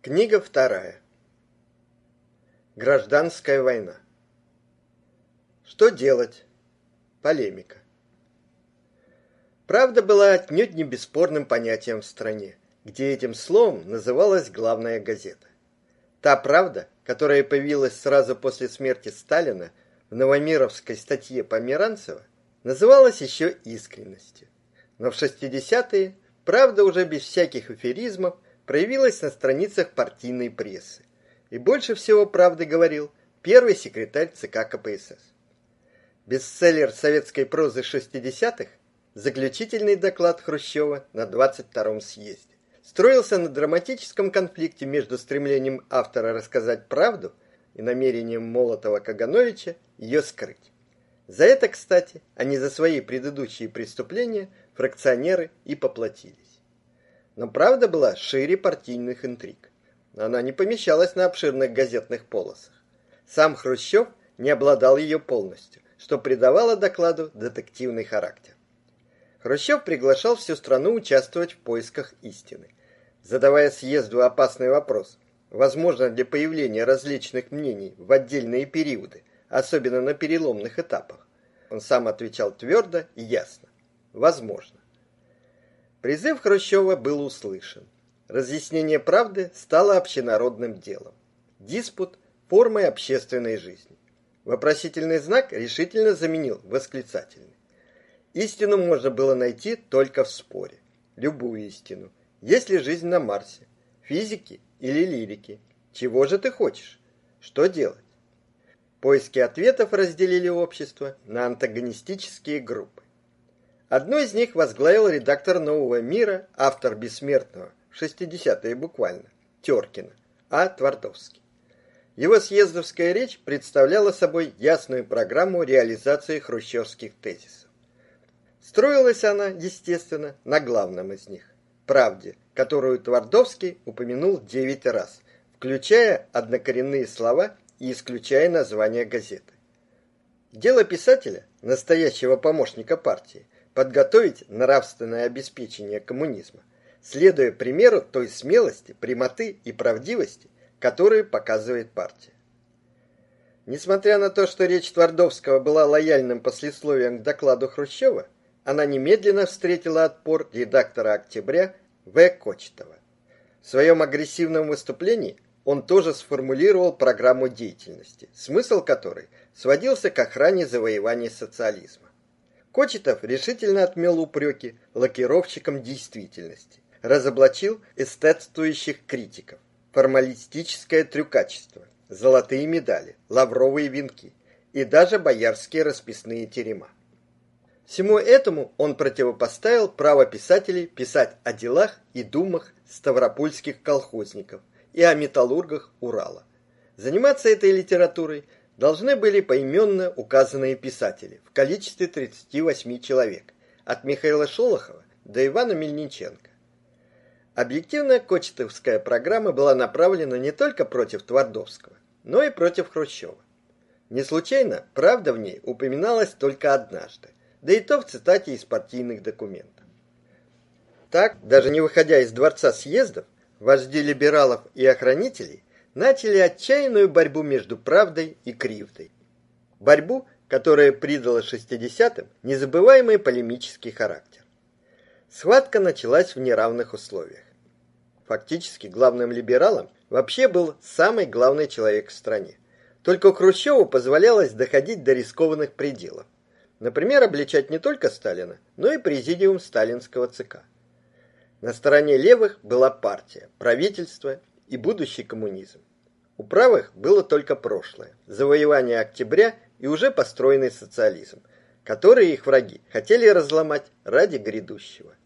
Книга вторая. Гражданская война. Что делать? Полемика. Правда была отнюдь не бесспорным понятием в стране, где этим словом называлась главная газета. Та правда, которая появилась сразу после смерти Сталина в Новомировской статье Померанцева, называлась еще искренностью. Но в 60-е правда уже без всяких эфиризмов проявилась на страницах партийной прессы. И больше всего правды говорил первый секретарь ЦК КПСС. Бестселлер советской прозы 60-х заключительный доклад Хрущева на 22-м съезде строился на драматическом конфликте между стремлением автора рассказать правду и намерением Молотова-Кагановича ее скрыть. За это, кстати, а не за свои предыдущие преступления фракционеры и поплатились. Но правда была шире партийных интриг. Она не помещалась на обширных газетных полосах. Сам Хрущев не обладал ее полностью, что придавало докладу детективный характер. Хрущев приглашал всю страну участвовать в поисках истины, задавая съезду опасный вопрос: возможно ли появление различных мнений в отдельные периоды, особенно на переломных этапах? Он сам отвечал твердо и ясно: возможно. Призыв Хрущева был услышан. Разъяснение правды стало общенародным делом. Диспут формой общественной жизни. Вопросительный знак решительно заменил восклицательный. Истину можно было найти только в споре. Любую истину. Есть ли жизнь на Марсе? Физики или лирики? Чего же ты хочешь? Что делать? Поиски ответов разделили общество на антагонистические группы. Одну из них возглавил редактор «Нового мира», автор «Бессмертного», 60-е буквально, Теркина, А. Твардовский. Его съездовская речь представляла собой ясную программу реализации хрущевских тезисов. Строилась она, естественно, на главном из них – правде, которую Твардовский упомянул девять раз, включая однокоренные слова и исключая название газеты. Дело писателя, настоящего помощника партии – подготовить нравственное обеспечение коммунизма, следуя примеру той смелости, прямоты и правдивости, которые показывает партия. Несмотря на то, что речь Твардовского была лояльным послесловием к докладу Хрущева, она немедленно встретила отпор редактора «Октября» В. Кочетова. В своем агрессивном выступлении он тоже сформулировал программу деятельности, смысл которой сводился к охране завоевания социализма. Кочетов решительно отмел упреки лакировщикам действительности, разоблачил эстетствующих критиков, формалистическое трюкачество, золотые медали, лавровые венки и даже боярские расписные терема. Всему этому он противопоставил право писателей писать о делах и думах ставропольских колхозников и о металлургах Урала. Заниматься этой литературой – должны были поименно указанные писатели в количестве 38 человек, от Михаила Шолохова до Ивана Мельниченко. Объективная Кочетовская программа была направлена не только против Твардовского, но и против Хрущева. Не случайно правда в ней упоминалась только однажды, да и то в цитате из партийных документов. Так, даже не выходя из дворца съездов, вожди либералов и охранителей начали отчаянную борьбу между правдой и кривдой. Борьбу, которая придала 60-м незабываемый полемический характер. Схватка началась в неравных условиях. Фактически главным либералом вообще был самый главный человек в стране. Только Хрущеву позволялось доходить до рискованных пределов. Например, обличать не только Сталина, но и президиум сталинского ЦК. На стороне левых была партия, правительство и будущий коммунизм. У правых было только прошлое, завоевание октября и уже построенный социализм, который их враги хотели разломать ради грядущего.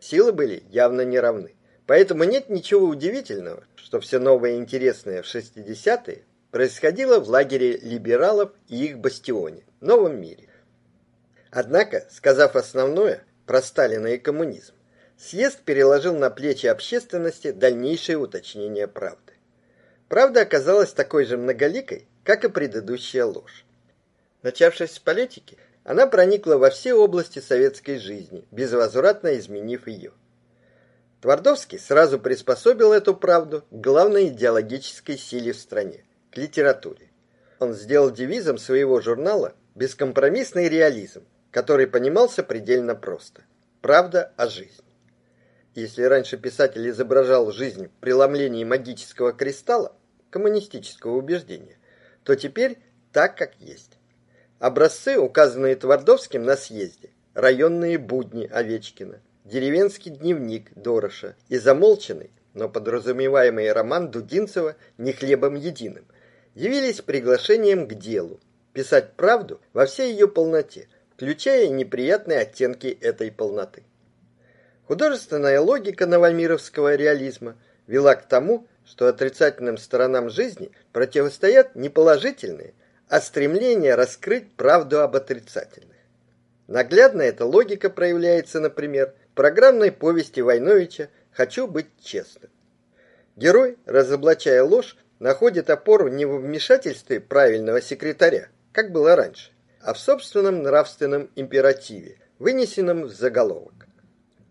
Силы были явно неравны. Поэтому нет ничего удивительного, что все новое и интересное в 60-е происходило в лагере либералов и их бастионе, новом мире. Однако, сказав основное про Сталина и коммунизм, съезд переложил на плечи общественности дальнейшее уточнение правды. Правда оказалась такой же многоликой, как и предыдущая ложь. Начавшись с политики, она проникла во все области советской жизни, безвозвратно изменив ее. Твардовский сразу приспособил эту правду к главной идеологической силе в стране к литературе. Он сделал девизом своего журнала бескомпромиссный реализм, который понимался предельно просто. Правда о жизни. Если раньше писатель изображал жизнь в преломлении магического кристалла, коммунистического убеждения, то теперь так, как есть. Образцы, указанные Твардовским на съезде, районные будни Овечкина, деревенский дневник Дороша и замолченный, но подразумеваемый роман Дудинцева «Не хлебом единым», явились приглашением к делу, писать правду во всей ее полноте, включая неприятные оттенки этой полноты. Художественная логика новомировского реализма вела к тому, что отрицательным сторонам жизни противостоят не положительные, а стремление раскрыть правду об отрицательных. Наглядно эта логика проявляется, например, в программной повести Войновича «Хочу быть честным». Герой, разоблачая ложь, находит опору не в вмешательстве правильного секретаря, как было раньше, а в собственном нравственном императиве, вынесенном в заголовок.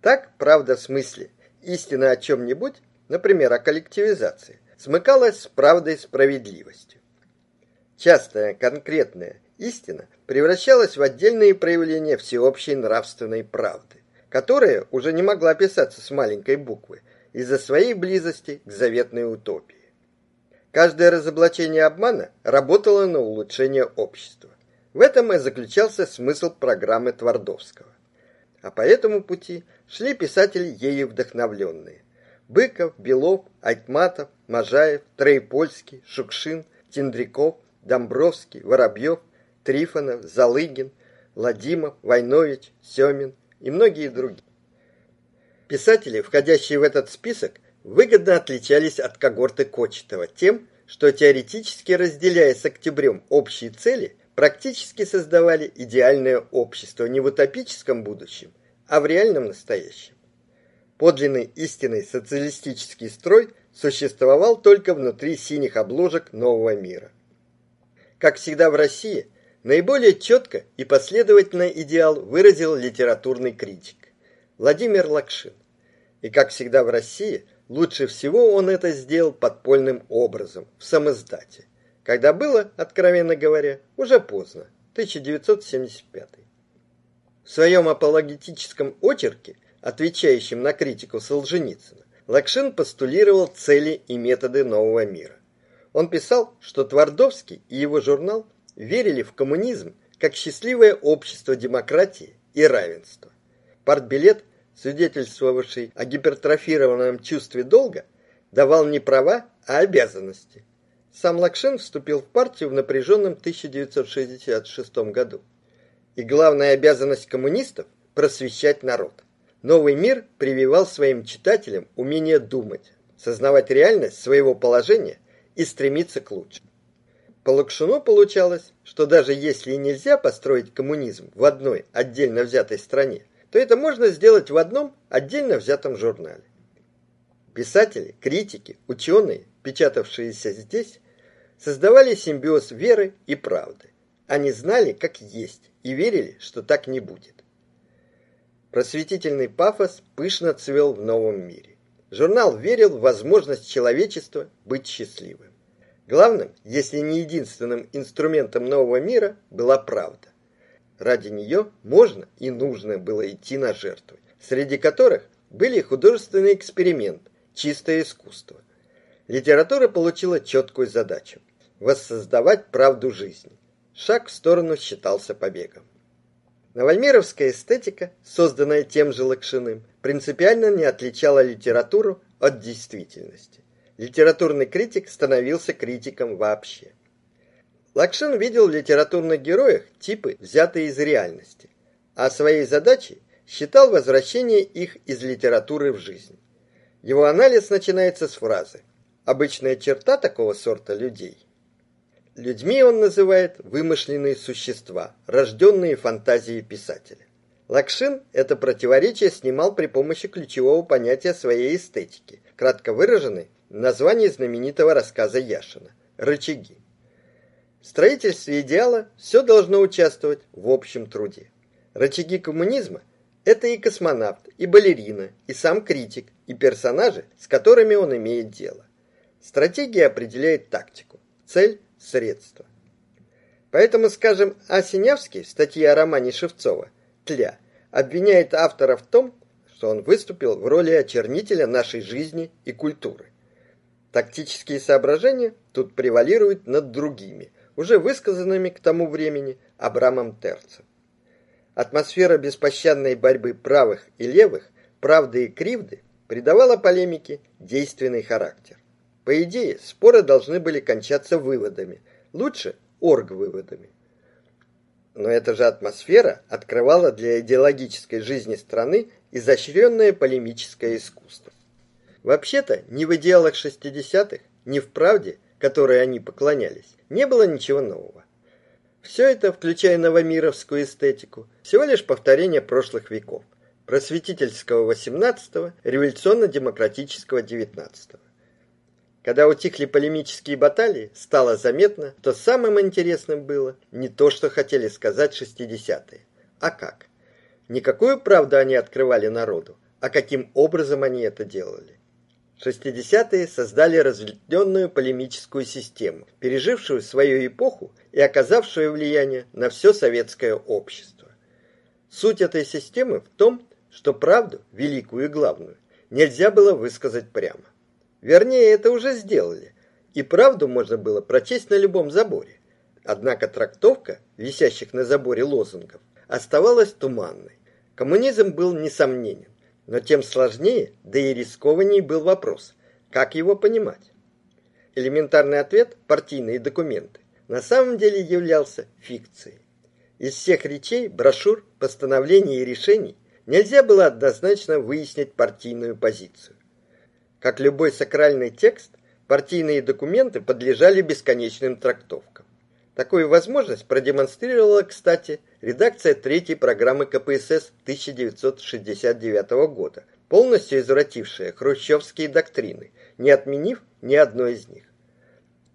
Так, правда в смысле истина о чем-нибудь, например, о коллективизации, смыкалась с правдой справедливостью. Частая конкретная истина превращалась в отдельные проявления всеобщей нравственной правды, которая уже не могла писаться с маленькой буквы из-за своей близости к заветной утопии. Каждое разоблачение обмана работало на улучшение общества. В этом и заключался смысл программы Твардовского. А по этому пути шли писатели ею вдохновленные. Быков, Белов, Айтматов, Можаев, Троепольский, Шукшин, Тендряков, Домбровский, Воробьев, Трифонов, Залыгин, Владимов, Войнович, Семин и многие другие. Писатели, входящие в этот список, выгодно отличались от когорты Кочетова тем, что теоретически разделяя с октябрем общие цели, практически создавали идеальное общество не в утопическом будущем, а в реальном настоящем. Подлинный истинный социалистический строй существовал только внутри синих обложек нового мира. Как всегда в России, наиболее четко и последовательно идеал выразил литературный критик Владимир Лакшин. И как всегда в России, Лучше всего он это сделал подпольным образом, в самоиздате. Когда было, откровенно говоря, уже поздно, 1975. В своем апологетическом очерке, отвечающем на критику Солженицына, Лакшин постулировал цели и методы нового мира. Он писал, что Твардовский и его журнал верили в коммунизм как счастливое общество демократии и равенства. Партбилет свидетельствовавший о гипертрофированном чувстве долга, давал не права, а обязанности. Сам Лакшин вступил в партию в напряженном 1966 году. И главная обязанность коммунистов просвещать народ. Новый мир прививал своим читателям умение думать, сознавать реальность своего положения и стремиться к лучшему. По Лакшину получалось, что даже если и нельзя построить коммунизм в одной отдельно взятой стране, то это можно сделать в одном отдельно взятом журнале. Писатели, критики, ученые, печатавшиеся здесь, создавали симбиоз веры и правды. Они знали, как есть, и верили, что так не будет. Просветительный пафос пышно цвел в новом мире. Журнал верил в возможность человечества быть счастливым. Главным, если не единственным инструментом нового мира, была правда. Ради нее можно и нужно было идти на жертвы, среди которых были художественный эксперимент, чистое искусство. Литература получила четкую задачу воссоздавать правду жизни. Шаг в сторону считался побегом. Новомировская эстетика, созданная тем же Лакшиным, принципиально не отличала литературу от действительности. Литературный критик становился критиком вообще. Лакшин видел в литературных героях типы, взятые из реальности, а своей задачей считал возвращение их из литературы в жизнь. Его анализ начинается с фразы «Обычная черта такого сорта людей». Людьми он называет вымышленные существа, рожденные фантазией писателя. Лакшин это противоречие снимал при помощи ключевого понятия своей эстетики, кратко выраженной в названии знаменитого рассказа Яшина «Рычаги». В строительстве идеала все должно участвовать в общем труде. Рычаги коммунизма Это и космонавт, и балерина, и сам критик, и персонажи, с которыми он имеет дело. Стратегия определяет тактику, цель – средство. Поэтому, скажем, Асинявский в статье о романе Шевцова «Тля» обвиняет автора в том, что он выступил в роли очернителя нашей жизни и культуры. Тактические соображения тут превалируют над другими, уже высказанными к тому времени Абрамом Терцем. Атмосфера беспощадной борьбы правых и левых, правды и кривды придавала полемике действенный характер. По идее, споры должны были кончаться выводами, лучше орг-выводами. Но эта же атмосфера открывала для идеологической жизни страны изощренное полемическое искусство. Вообще-то, ни в идеалах 60-х, ни в правде, которой они поклонялись, не было ничего нового. Все это, включая новомировскую эстетику, всего лишь повторение прошлых веков, просветительского XVIII, революционно-демократического XIX. Когда утихли полемические баталии, стало заметно, что самым интересным было не то, что хотели сказать 60-е, а как. Никакую правду они открывали народу, а каким образом они это делали. 60-е создали разветвленную полемическую систему, пережившую свою эпоху и оказавшую влияние на все советское общество. Суть этой системы в том, что правду, великую и главную, нельзя было высказать прямо. Вернее, это уже сделали, и правду можно было прочесть на любом заборе. Однако трактовка висящих на заборе лозунгов оставалась туманной. Коммунизм был несомненен. Но тем сложнее, да и рискованнее был вопрос, как его понимать. Элементарный ответ партийные документы на самом деле являлся фикцией. Из всех речей, брошюр, постановлений и решений нельзя было однозначно выяснить партийную позицию. Как любой сакральный текст, партийные документы подлежали бесконечным трактовкам. Такую возможность продемонстрировала, кстати, редакция третьей программы КПСС 1969 года, полностью извратившая хрущевские доктрины, не отменив ни одной из них.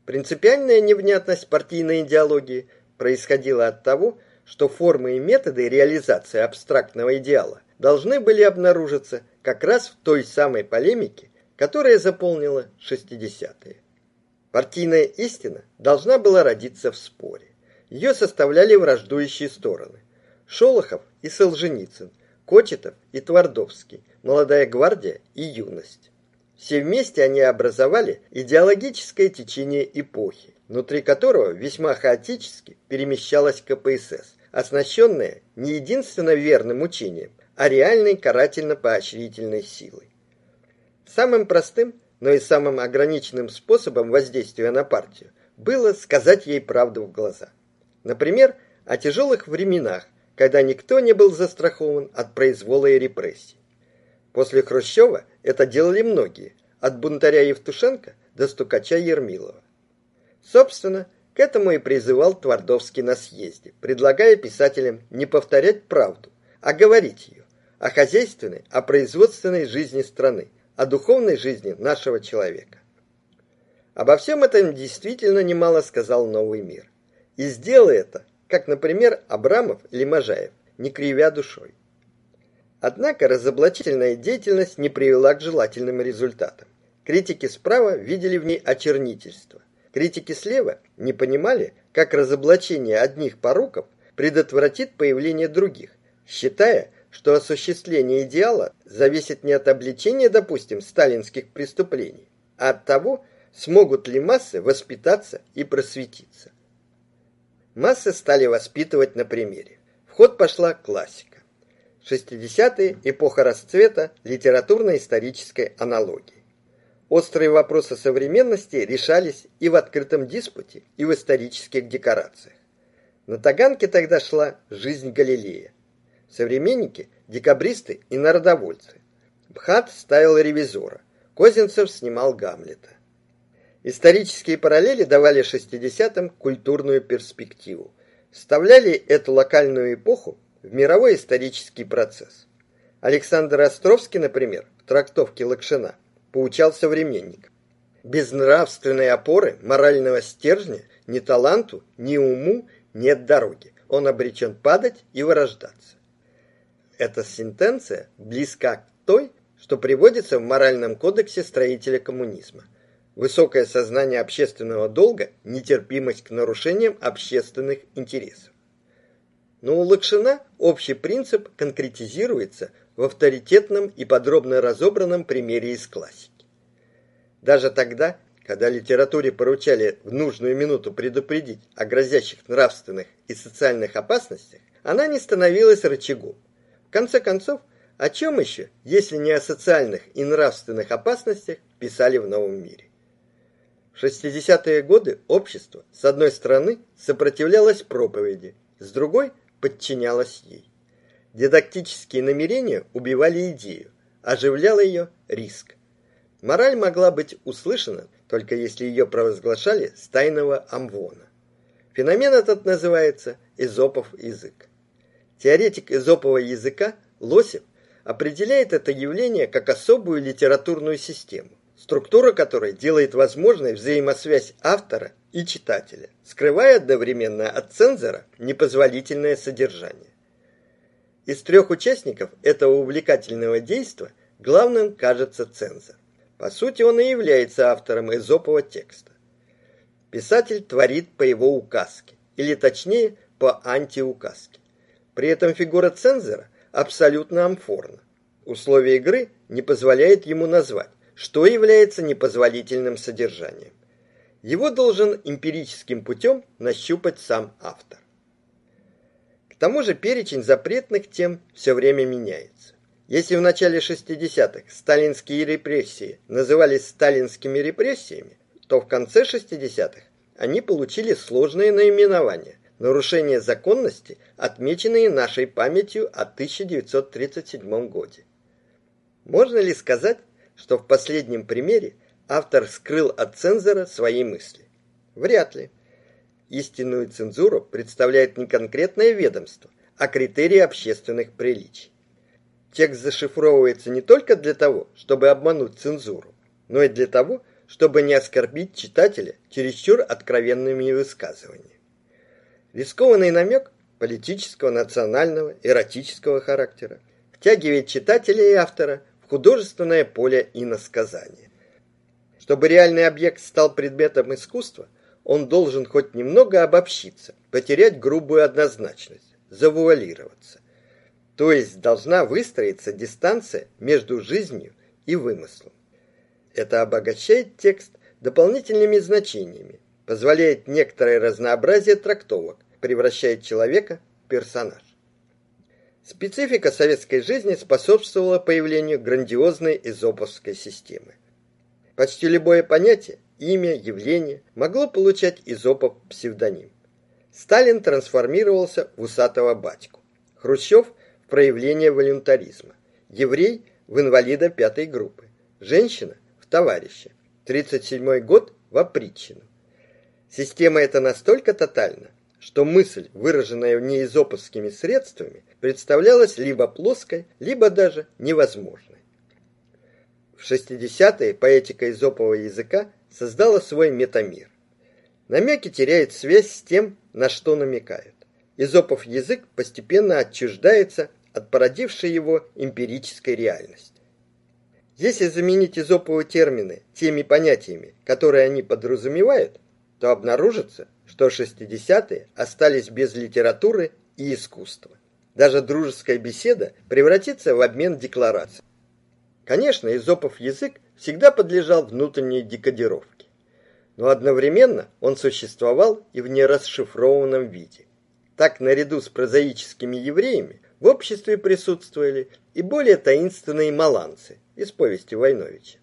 Принципиальная невнятность партийной идеологии происходила от того, что формы и методы реализации абстрактного идеала должны были обнаружиться как раз в той самой полемике, которая заполнила 60-е. Партийная истина должна была родиться в споре. Ее составляли враждующие стороны. Шолохов и Солженицын, Кочетов и Твардовский, Молодая гвардия и Юность. Все вместе они образовали идеологическое течение эпохи, внутри которого весьма хаотически перемещалась КПСС, оснащенная не единственно верным учением, а реальной карательно-поощрительной силой. Самым простым – но и самым ограниченным способом воздействия на партию было сказать ей правду в глаза. Например, о тяжелых временах, когда никто не был застрахован от произвола и репрессий. После Хрущева это делали многие, от бунтаря Евтушенко до стукача Ермилова. Собственно, к этому и призывал Твардовский на съезде, предлагая писателям не повторять правду, а говорить ее, о хозяйственной, о производственной жизни страны, о духовной жизни нашего человека. Обо всем этом действительно немало сказал новый мир. И сделал это, как, например, Абрамов или Можаев, не кривя душой. Однако разоблачительная деятельность не привела к желательным результатам. Критики справа видели в ней очернительство. Критики слева не понимали, как разоблачение одних пороков предотвратит появление других, считая, что осуществление идеала зависит не от обличения, допустим, сталинских преступлений, а от того, смогут ли массы воспитаться и просветиться. Массы стали воспитывать на примере. В ход пошла классика. 60-е – эпоха расцвета литературно-исторической аналогии. Острые вопросы современности решались и в открытом диспуте, и в исторических декорациях. На Таганке тогда шла жизнь Галилея, современники – декабристы и народовольцы. Бхат ставил ревизора, Козинцев снимал Гамлета. Исторические параллели давали 60-м культурную перспективу, вставляли эту локальную эпоху в мировой исторический процесс. Александр Островский, например, в трактовке Лакшина поучал современников. Без нравственной опоры, морального стержня, ни таланту, ни уму нет дороги. Он обречен падать и вырождаться. Эта сентенция близка к той, что приводится в моральном кодексе строителя коммунизма. Высокое сознание общественного долга, нетерпимость к нарушениям общественных интересов. Но у Лакшина общий принцип конкретизируется в авторитетном и подробно разобранном примере из классики. Даже тогда, когда литературе поручали в нужную минуту предупредить о грозящих нравственных и социальных опасностях, она не становилась рычагом. Конце концов, о чем еще, если не о социальных и нравственных опасностях, писали в Новом мире? В 60-е годы общество, с одной стороны, сопротивлялось проповеди, с другой подчинялось ей. Дидактические намерения убивали идею, оживлял ее риск. Мораль могла быть услышана только если ее провозглашали с тайного амвона. Феномен этот называется эзопов язык. Теоретик эзопового языка Лосев определяет это явление как особую литературную систему, структура которой делает возможной взаимосвязь автора и читателя, скрывая одновременно от цензора непозволительное содержание. Из трех участников этого увлекательного действа главным кажется цензор. По сути, он и является автором эзопового текста. Писатель творит по его указке, или точнее, по антиуказке. При этом фигура цензора абсолютно амфорна. Условия игры не позволяют ему назвать, что является непозволительным содержанием. Его должен эмпирическим путем нащупать сам автор. К тому же перечень запретных тем все время меняется. Если в начале 60-х сталинские репрессии назывались сталинскими репрессиями, то в конце 60-х они получили сложное наименование нарушение законности, отмеченные нашей памятью о 1937 году. Можно ли сказать, что в последнем примере автор скрыл от цензора свои мысли? Вряд ли. Истинную цензуру представляет не конкретное ведомство, а критерии общественных приличий. Текст зашифровывается не только для того, чтобы обмануть цензуру, но и для того, чтобы не оскорбить читателя чересчур откровенными высказываниями. Рискованный намек политического, национального, эротического характера втягивает читателя и автора в художественное поле иносказания. Чтобы реальный объект стал предметом искусства, он должен хоть немного обобщиться, потерять грубую однозначность, завуалироваться. То есть должна выстроиться дистанция между жизнью и вымыслом. Это обогащает текст дополнительными значениями, позволяет некоторое разнообразие трактовок, превращает человека в персонаж. Специфика советской жизни способствовала появлению грандиозной эзоповской системы. Почти любое понятие, имя, явление могло получать Изопов псевдоним. Сталин трансформировался в усатого батьку. Хрущев в проявление волюнтаризма. Еврей в инвалида пятой группы. Женщина в товарища. 37 год в опричнину. Система эта настолько тотальна, что мысль, выраженная неизоповскими средствами, представлялась либо плоской, либо даже невозможной. В 60-е поэтика изопового языка создала свой метамир. Намеки теряют связь с тем, на что намекают. Изопов язык постепенно отчуждается от породившей его эмпирической реальности. Если заменить изоповые термины теми понятиями, которые они подразумевают, то обнаружится, что 60-е остались без литературы и искусства. Даже дружеская беседа превратится в обмен деклараций. Конечно, изопов язык всегда подлежал внутренней декодировке. Но одновременно он существовал и в нерасшифрованном виде. Так, наряду с прозаическими евреями, в обществе присутствовали и более таинственные маланцы из повести Войновича.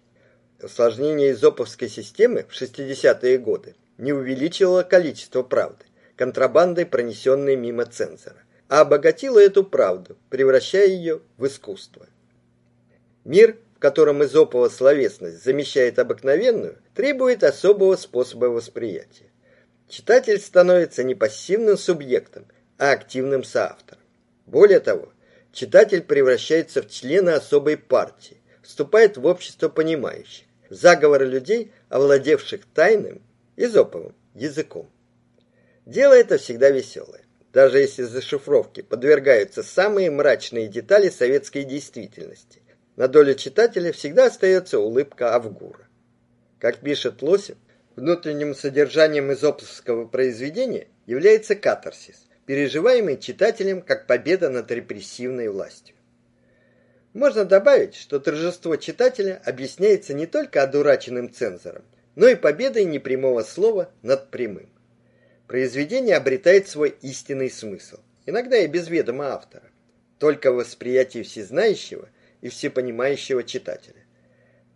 Усложнение изоповской системы в 60-е годы не увеличивало количество правды, контрабандой пронесенной мимо цензора, а обогатило эту правду, превращая ее в искусство. Мир, в котором изопова словесность замещает обыкновенную, требует особого способа восприятия. Читатель становится не пассивным субъектом, а активным соавтором. Более того, читатель превращается в члена особой партии, вступает в общество понимающих, заговоры людей, овладевших тайным изоповым языком. Дело это всегда веселое. даже если зашифровке подвергаются самые мрачные детали советской действительности. На долю читателя всегда остается улыбка Авгура. Как пишет Лосев, внутренним содержанием изоповского произведения является катарсис, переживаемый читателем как победа над репрессивной властью. Можно добавить, что торжество читателя объясняется не только одураченным цензором, но и победой непрямого слова над прямым. Произведение обретает свой истинный смысл, иногда и без ведома автора, только в восприятии всезнающего и всепонимающего читателя.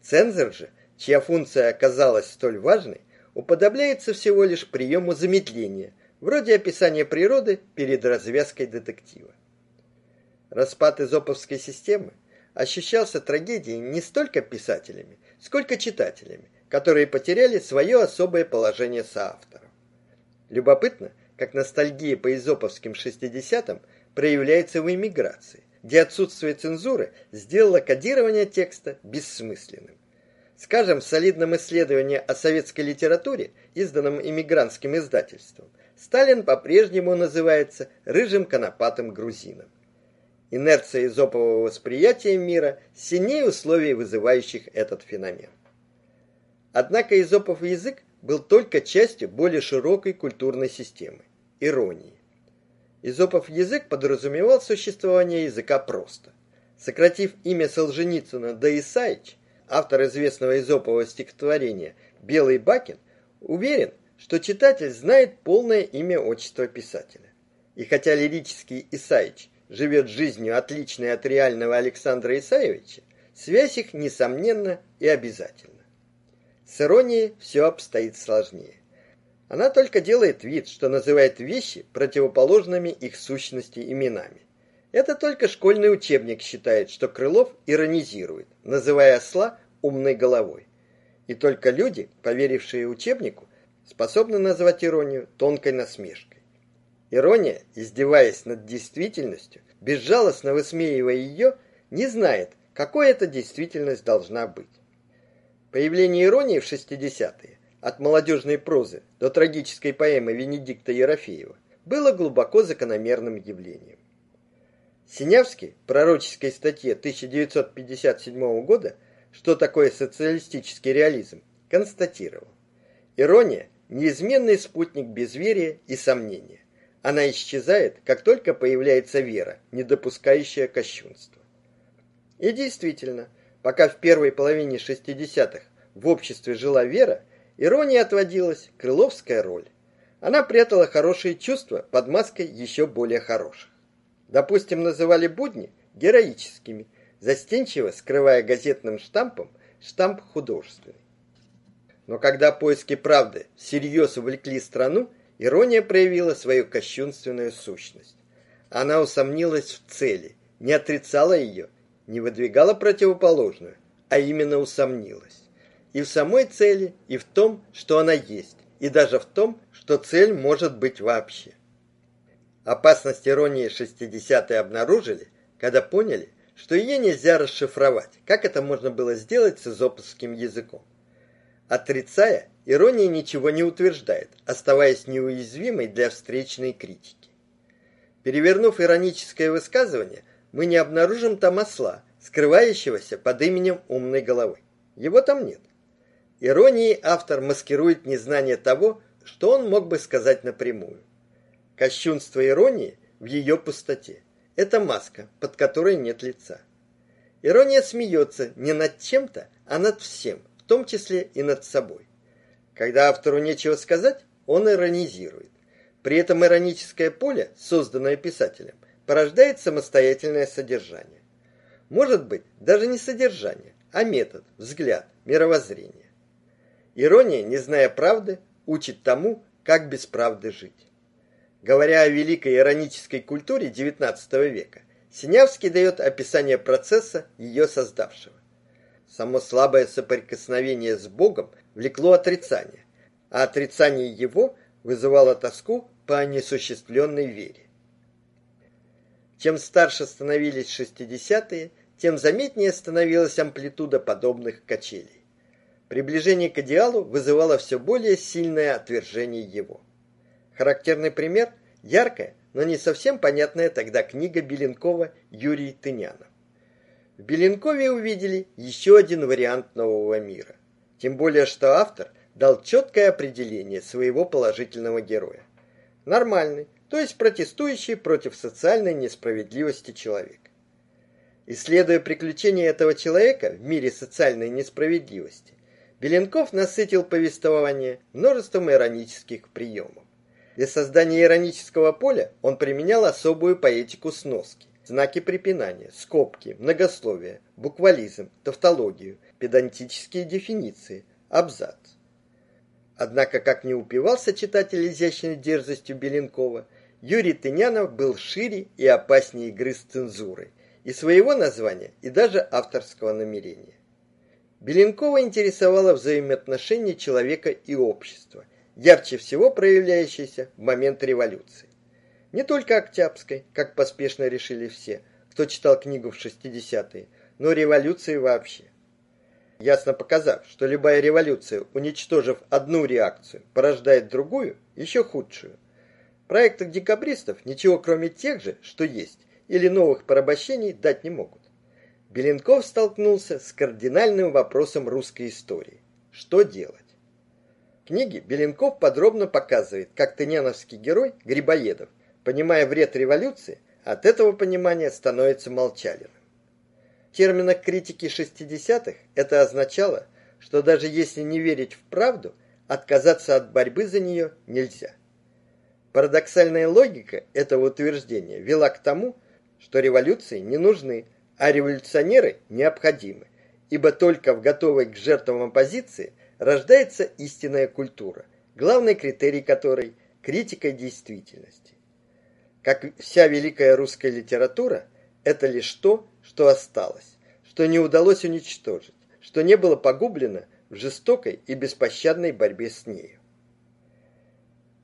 Цензор же, чья функция оказалась столь важной, уподобляется всего лишь приему замедления, вроде описания природы перед развязкой детектива. Распад изоповской системы ощущался трагедией не столько писателями, сколько читателями, которые потеряли свое особое положение соавторов. Любопытно, как ностальгия по изоповским 60-м проявляется в эмиграции, где отсутствие цензуры сделало кодирование текста бессмысленным. Скажем, в солидном исследовании о советской литературе, изданном эмигрантским издательством, Сталин по-прежнему называется рыжим конопатым грузином. Инерция изопового восприятия мира сильнее условий, вызывающих этот феномен. Однако изопов язык был только частью более широкой культурной системы иронии. Изопов язык подразумевал существование языка просто. Сократив имя Солженицына до Исаич, автор известного изопового стихотворения Белый Бакин, уверен, что читатель знает полное имя отчество писателя. И хотя лирический Исаич живет жизнью отличной от реального Александра Исаевича, связь их несомненно и обязательна. С иронией все обстоит сложнее. Она только делает вид, что называет вещи противоположными их сущности именами. Это только школьный учебник считает, что Крылов иронизирует, называя осла умной головой. И только люди, поверившие учебнику, способны назвать иронию тонкой насмешкой. Ирония, издеваясь над действительностью, безжалостно высмеивая ее, не знает, какой эта действительность должна быть. Появление иронии в 60-е, от молодежной прозы до трагической поэмы Венедикта Ерофеева, было глубоко закономерным явлением. Синявский в пророческой статье 1957 года «Что такое социалистический реализм?» констатировал. Ирония – неизменный спутник безверия и сомнения. Она исчезает, как только появляется вера, не допускающая кощунства. И действительно, пока в первой половине 60-х в обществе жила вера, ирония отводилась крыловская роль. Она прятала хорошие чувства под маской еще более хороших. Допустим, называли будни героическими, застенчиво скрывая газетным штампом штамп художественный. Но когда поиски правды всерьез увлекли страну, Ирония проявила свою кощунственную сущность. Она усомнилась в цели, не отрицала ее, не выдвигала противоположную, а именно усомнилась. И в самой цели, и в том, что она есть, и даже в том, что цель может быть вообще. Опасность иронии 60-е обнаружили, когда поняли, что ее нельзя расшифровать, как это можно было сделать с изоповским языком. Отрицая, Ирония ничего не утверждает, оставаясь неуязвимой для встречной критики. Перевернув ироническое высказывание, мы не обнаружим там осла, скрывающегося под именем умной головы. Его там нет. Иронией автор маскирует незнание того, что он мог бы сказать напрямую. Кощунство иронии в ее пустоте. Это маска, под которой нет лица. Ирония смеется не над чем-то, а над всем, в том числе и над собой. Когда автору нечего сказать, он иронизирует. При этом ироническое поле, созданное писателем, порождает самостоятельное содержание. Может быть, даже не содержание, а метод, взгляд, мировоззрение. Ирония, не зная правды, учит тому, как без правды жить. Говоря о великой иронической культуре XIX века, Синявский дает описание процесса, ее создавшего. Само слабое соприкосновение с Богом влекло отрицание, а отрицание его вызывало тоску по несуществленной вере. Чем старше становились шестидесятые, тем заметнее становилась амплитуда подобных качелей. Приближение к идеалу вызывало все более сильное отвержение его. Характерный пример яркая, но не совсем понятная тогда книга Беленкова Юрий Тынянов. В Беленкове увидели еще один вариант нового мира. Тем более, что автор дал четкое определение своего положительного героя. Нормальный, то есть протестующий против социальной несправедливости человек. Исследуя приключения этого человека в мире социальной несправедливости, Беленков насытил повествование множеством иронических приемов. Для создания иронического поля он применял особую поэтику сноски, знаки препинания, скобки, многословие, буквализм, тавтологию, педантические дефиниции, абзац. Однако, как не упивался читатель изящной дерзостью Беленкова, Юрий Тынянов был шире и опаснее игры с цензурой, и своего названия, и даже авторского намерения. Беленкова интересовало взаимоотношения человека и общества, ярче всего проявляющиеся в момент революции. Не только Октябрьской, как поспешно решили все, кто читал книгу в 60-е, но революции вообще. Ясно показав, что любая революция, уничтожив одну реакцию, порождает другую, еще худшую. Проекты декабристов ничего кроме тех же, что есть, или новых порабощений дать не могут. Беленков столкнулся с кардинальным вопросом русской истории. Что делать? В книге Беленков подробно показывает, как тыняновский герой Грибоедов, понимая вред революции, от этого понимания становится молчалиным. В терминах критики 60-х это означало, что даже если не верить в правду, отказаться от борьбы за нее нельзя. Парадоксальная логика этого утверждения вела к тому, что революции не нужны, а революционеры необходимы, ибо только в готовой к жертвам оппозиции рождается истинная культура, главный критерий которой критика действительности. Как вся великая русская литература, это лишь то, что осталось, что не удалось уничтожить, что не было погублено в жестокой и беспощадной борьбе с нею.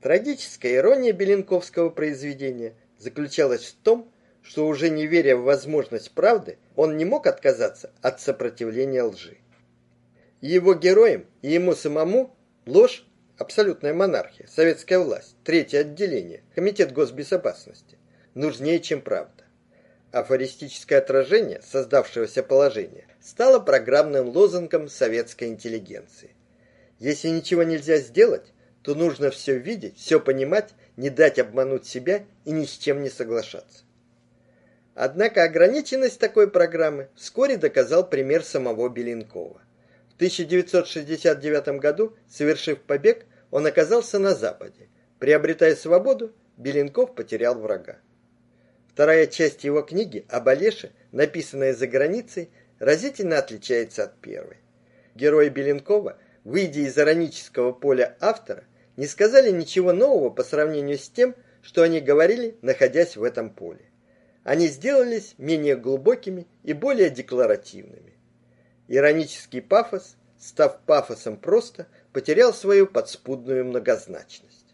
Трагическая ирония Беленковского произведения заключалась в том, что уже не веря в возможность правды, он не мог отказаться от сопротивления лжи. Его героям и ему самому ложь абсолютная монархия, советская власть, третье отделение, комитет госбезопасности нужнее, чем правда. Афористическое отражение создавшегося положения стало программным лозунгом советской интеллигенции. Если ничего нельзя сделать, то нужно все видеть, все понимать, не дать обмануть себя и ни с чем не соглашаться. Однако ограниченность такой программы вскоре доказал пример самого Беленкова. В 1969 году, совершив побег, он оказался на Западе. Приобретая свободу, Беленков потерял врага. Вторая часть его книги об Олеше, написанная за границей, разительно отличается от первой. Герои Беленкова, выйдя из иронического поля автора, не сказали ничего нового по сравнению с тем, что они говорили, находясь в этом поле они сделались менее глубокими и более декларативными. Иронический пафос, став пафосом просто, потерял свою подспудную многозначность.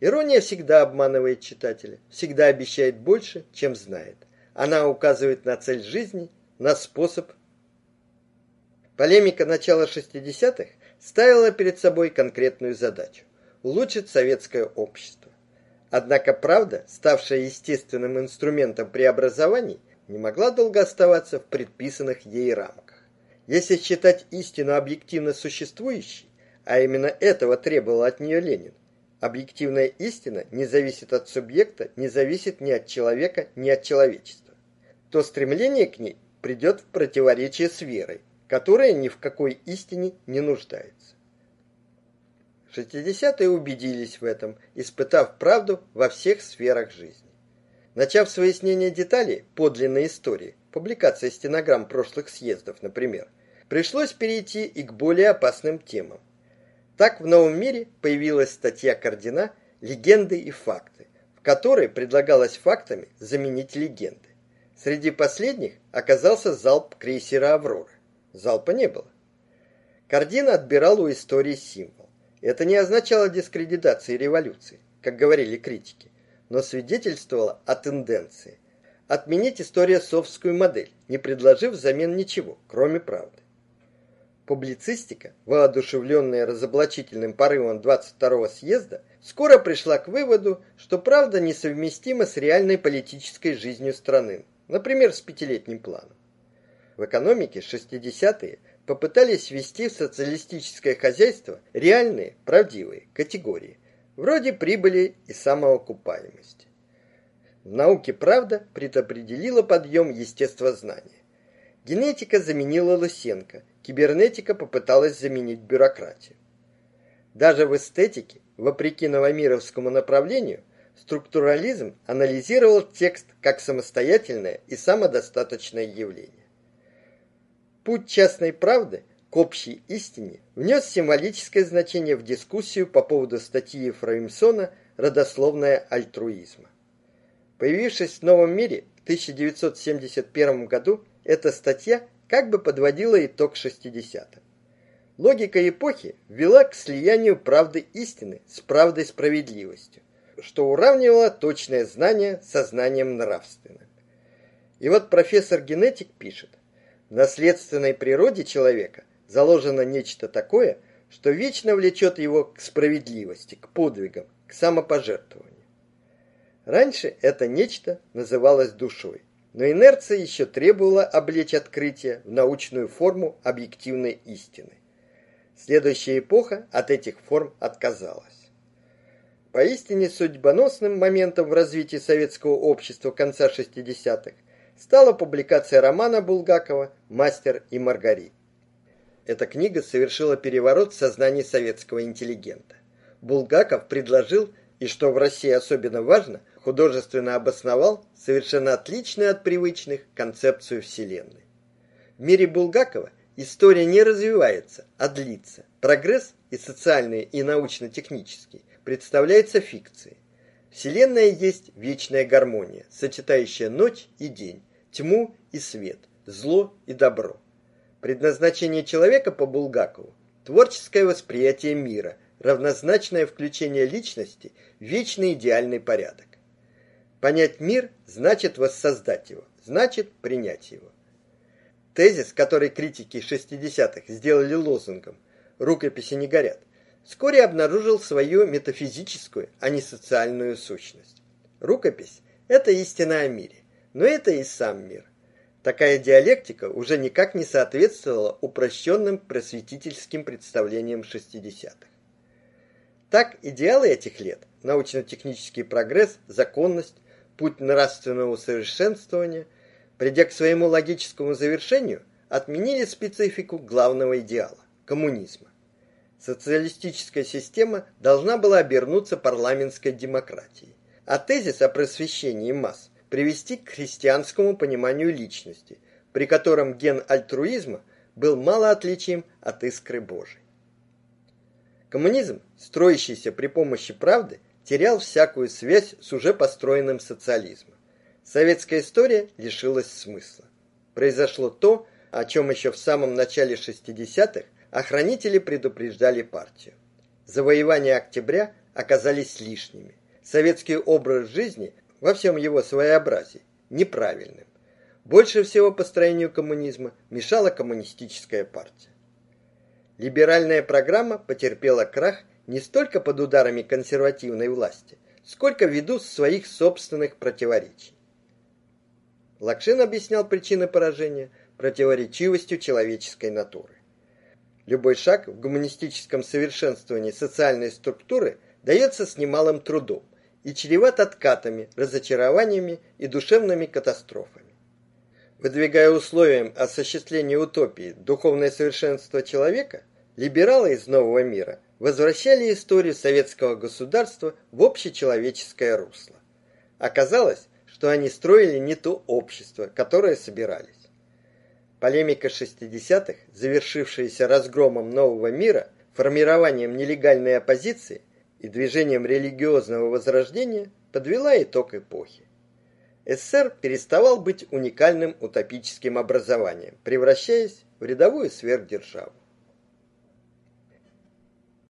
Ирония всегда обманывает читателя, всегда обещает больше, чем знает. Она указывает на цель жизни, на способ. Полемика начала 60-х ставила перед собой конкретную задачу улучшить советское общество. Однако правда, ставшая естественным инструментом преобразований, не могла долго оставаться в предписанных ей рамках. Если считать истину объективно существующей, а именно этого требовал от нее Ленин, объективная истина не зависит от субъекта, не зависит ни от человека, ни от человечества, то стремление к ней придет в противоречие с верой, которая ни в какой истине не нуждается. Шестидесятые убедились в этом, испытав правду во всех сферах жизни. Начав с выяснения деталей подлинной истории, публикация стенограмм прошлых съездов, например, пришлось перейти и к более опасным темам. Так в Новом мире появилась статья Кардина «Легенды и факты», в которой предлагалось фактами заменить легенды. Среди последних оказался залп крейсера «Аврора». Залпа не было. Кардин отбирал у истории символ. Это не означало дискредитации революции, как говорили критики, но свидетельствовало о тенденции отменить историосовскую модель, не предложив взамен ничего, кроме правды. Публицистика, воодушевленная разоблачительным порывом 22-го съезда, скоро пришла к выводу, что правда несовместима с реальной политической жизнью страны, например, с пятилетним планом. В экономике 60-е попытались ввести в социалистическое хозяйство реальные, правдивые категории, вроде прибыли и самоокупаемости. В науке правда предопределила подъем естествознания. Генетика заменила Лысенко, кибернетика попыталась заменить бюрократию. Даже в эстетике, вопреки новомировскому направлению, структурализм анализировал текст как самостоятельное и самодостаточное явление. Путь частной правды к общей истине внес символическое значение в дискуссию по поводу статьи Фреймсона «Родословная альтруизма». Появившись в новом мире в 1971 году, эта статья как бы подводила итог 60-м. Логика эпохи вела к слиянию правды истины с правдой справедливостью, что уравнивало точное знание со знанием нравственным. И вот профессор генетик пишет: в наследственной природе человека заложено нечто такое, что вечно влечет его к справедливости, к подвигам, к самопожертвованию. Раньше это нечто называлось душой, но инерция еще требовала облечь открытие в научную форму объективной истины. Следующая эпоха от этих форм отказалась. Поистине судьбоносным моментом в развитии советского общества конца 60-х стала публикация романа Булгакова «Мастер и Маргарита». Эта книга совершила переворот в сознании советского интеллигента. Булгаков предложил и что в России особенно важно, художественно обосновал совершенно отличную от привычных концепцию Вселенной. В мире Булгакова история не развивается, а длится. Прогресс и социальный, и научно-технический представляется фикцией. Вселенная есть вечная гармония, сочетающая ночь и день, тьму и свет, зло и добро. Предназначение человека по Булгакову творческое восприятие мира, равнозначное включение личности в вечный идеальный порядок. Понять мир значит воссоздать его, значит принять его. Тезис, который критики 60-х сделали лозунгом «рукописи не горят», вскоре обнаружил свою метафизическую, а не социальную сущность. Рукопись – это истина о мире, но это и сам мир. Такая диалектика уже никак не соответствовала упрощенным просветительским представлениям 60-х. Так, идеалы этих лет – научно-технический прогресс, законность, путь нравственного усовершенствования, придя к своему логическому завершению, отменили специфику главного идеала – коммунизма. Социалистическая система должна была обернуться парламентской демократией, а тезис о просвещении масс привести к христианскому пониманию личности, при котором ген альтруизма был мало отличим от искры Божией. Коммунизм, строящийся при помощи правды, терял всякую связь с уже построенным социализмом. Советская история лишилась смысла. Произошло то, о чем еще в самом начале 60-х охранители предупреждали партию. Завоевания октября оказались лишними. Советский образ жизни во всем его своеобразии неправильным. Больше всего построению коммунизма мешала коммунистическая партия. Либеральная программа потерпела крах не столько под ударами консервативной власти, сколько ввиду своих собственных противоречий. Лакшин объяснял причины поражения противоречивостью человеческой натуры. Любой шаг в гуманистическом совершенствовании социальной структуры дается с немалым трудом и чреват откатами, разочарованиями и душевными катастрофами. Выдвигая условием осуществления утопии духовное совершенство человека, либералы из нового мира возвращали историю советского государства в общечеловеческое русло. Оказалось, что они строили не то общество, которое собирались. Полемика 60-х, завершившаяся разгромом нового мира, формированием нелегальной оппозиции и движением религиозного возрождения, подвела итог эпохи. СССР переставал быть уникальным утопическим образованием, превращаясь в рядовую сверхдержаву.